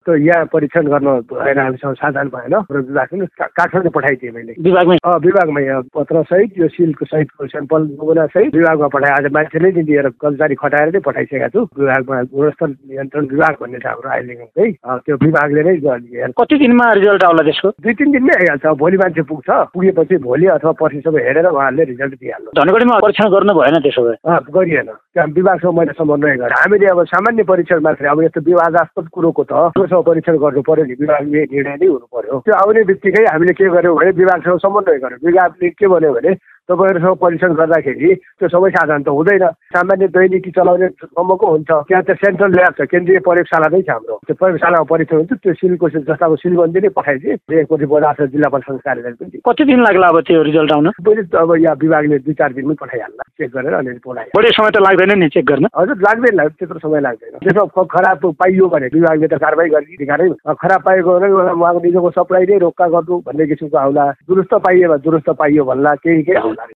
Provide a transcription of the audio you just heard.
त्यो यहाँ परीक्षण गर्न भएन हामीसँग साधन भएन। र विभाग पनि का- काठमाडौँ पठाइदिएँ मैले। विभागमै? विभागमा यहाँ पत्र सहित यो सिलको सहितको सेम्पल नमुना सहित विभागमा पठाए। आज मान्छे नै नि लिएर कर्मचारी खटाएर नै पठाइसकेका छु। विभागमा गुणस्तर नियन्त्रण विभाग भन्ने छ हाम्रो अहिलेको है त्यो विभागले नै कति दिनमा रिजल्ट आउला त्यसको? दुई तिन दिनमै आइहाल्छ। भोलि मान्छे पुग्छ। पुगेपछि भोलि अथवा पर्सि सबै हेरेर उहाँहरूले रिजल्ट दिइहाल्नु। धनगढीमा परीक्षण गर्नु भएन त्यसो भए? गरिएन। त्यहाँ विभागसँग मैले समन्वय गरेँ। हामीले अब सामान्य परीक्षण मात्रै अब यस्तो विवादास्पद कुरोको त त्योसँग परीक्षण गर्नु पर्यो नि विभागले निर्णय नै हुनु पर्यो। त्यो आउने बित्तिकै हामीले के गर्यौँ भने विभागसँग समन्वय गर्यौँ। विभागले के भन्यो भने तपाईँहरूसँग परीक्षण गर्दाखेरि त्यो सबै साधन त हुँदैन। सामान्य दैनिकी चलाउने सम्मको हुन्छ। त्यहाँ त सेन्ट्रल ल्याब छ केन्द्रीय प्रयोगशाला नै छ हाम्रो। त्यो प्रयोगशालामा परीक्षण हुन्छ त्यो सिलको जस्तो अब सिलगन्जी नै पठाइदिए एकपट्टि बजार छ जिल्ला प्रशासन कार्यालय पनि कति दिन लाग्ला अब त्यो रिजल्ट आउन? त अब यहाँ विभागले दुई चार दिनमै पठाइहाल्ला। चेक गरेर अनि बोलाइ बढी समय त लाग्दैन नि चेक गर्न? हजुर लाग्दैन। त्यत्रो समय लाग्दैन। त्यसमा खराब पाइयो भने विभागले त कारवाही गर्ने अधिकारै खराब पाएको उहाँको निजोको सप्लाई नै रोक्का गर्नु भन्ने किसिमको आउला। दुरुस्त पाइयो भने दुरुस्त पाइयो भन्ला केही केही आउला।